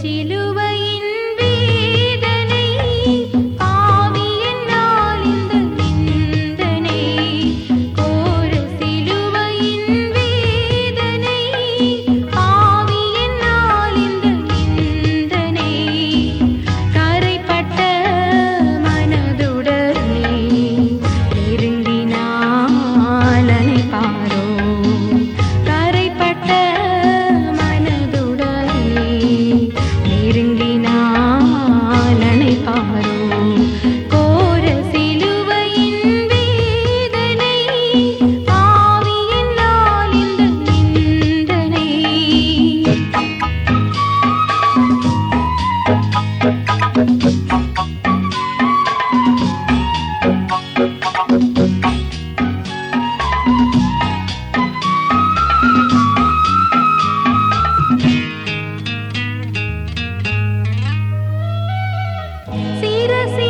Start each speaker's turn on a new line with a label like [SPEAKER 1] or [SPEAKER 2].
[SPEAKER 1] ചിലുവയിൻ വേദനയിൽ പാവിയെന്നാളിന്ത Tira-se